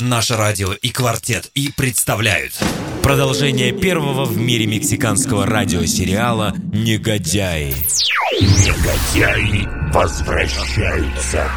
Наше радио и квартет и представляют Продолжение первого в мире мексиканского радиосериала «Негодяи» Негодяи возвращаются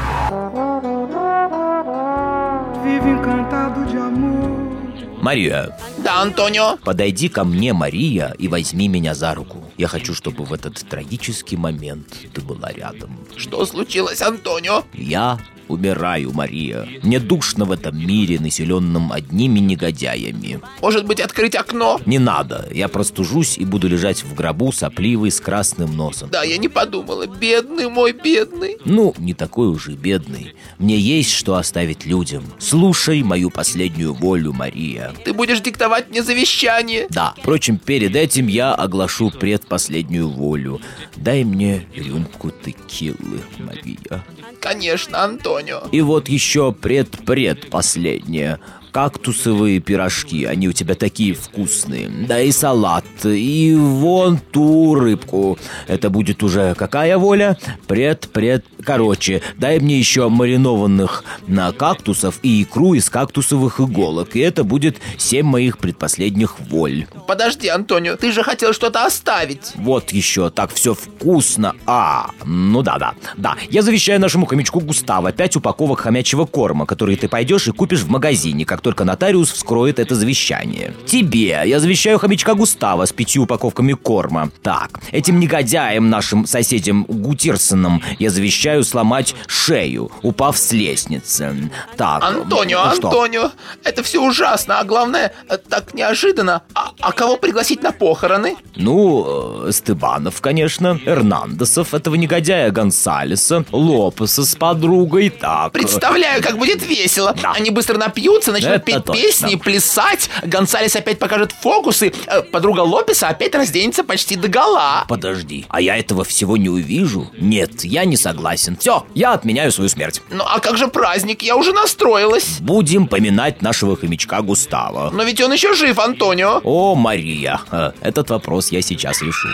Мария, Да, Антонио. подойди ко мне, Мария, и возьми меня за руку. Я хочу, чтобы в этот трагический момент ты была рядом. Что случилось, Антонио? Я умираю, Мария. Мне душно в этом мире, населенном одними негодяями. Может быть, открыть окно? Не надо, я простужусь и буду лежать в гробу сопливый с красным носом. Да, я не подумала. Бедный мой бедный. Ну, не такой уже бедный. Мне есть что оставить людям. Слушай мою последнюю волю, Мария. Ты будешь диктовать мне завещание. Да, впрочем, перед этим я оглашу предпоследнюю волю. Дай мне рюмку текилы, Мария. Конечно, Антонио. И вот еще предпредпоследнее. Кактусовые пирожки, они у тебя такие вкусные. Да и салат, и вон ту рыбку. Это будет уже какая воля? Пред-пред... Короче, дай мне еще маринованных на кактусов и икру из кактусовых иголок. И это будет семь моих предпоследних воль. Подожди, Антонио, ты же хотел что-то оставить. Вот еще, так все вкусно. А, ну да, да, да. Я завещаю нашему хомячку Густаво пять упаковок хомячего корма, которые ты пойдешь и купишь в магазине, как только нотариус вскроет это завещание. Тебе я завещаю хомячка Густава с пятью упаковками корма. Так, этим негодяям, нашим соседям Гутирсоном, я завещаю сломать шею, упав с лестницы. Так, Антонио, ну что? Антонио, это все ужасно, а главное, э, так неожиданно. А, а кого пригласить на похороны? Ну, э, Стебанов, конечно, Эрнандесов, этого негодяя Гонсалеса, Лопеса с подругой, так. Представляю, как будет весело. Да. Они быстро напьются, начнут Это петь точно. песни, плясать. Гонсалес опять покажет фокусы. э, Подруга Лопеса опять разденется почти до гола. Подожди, а я этого всего не увижу? Нет, я не согласен. Все, я отменяю свою смерть. Ну а как же праздник? Я уже настроилась. Будем поминать нашего хомячка Густава. Но ведь он еще жив, Антонио. О, Мария, э, этот вопрос я сейчас решу.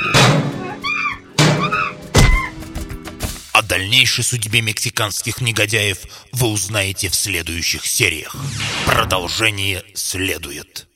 О дальнейшей судьбе мексиканских негодяев вы узнаете в следующих сериях. Продолжение следует.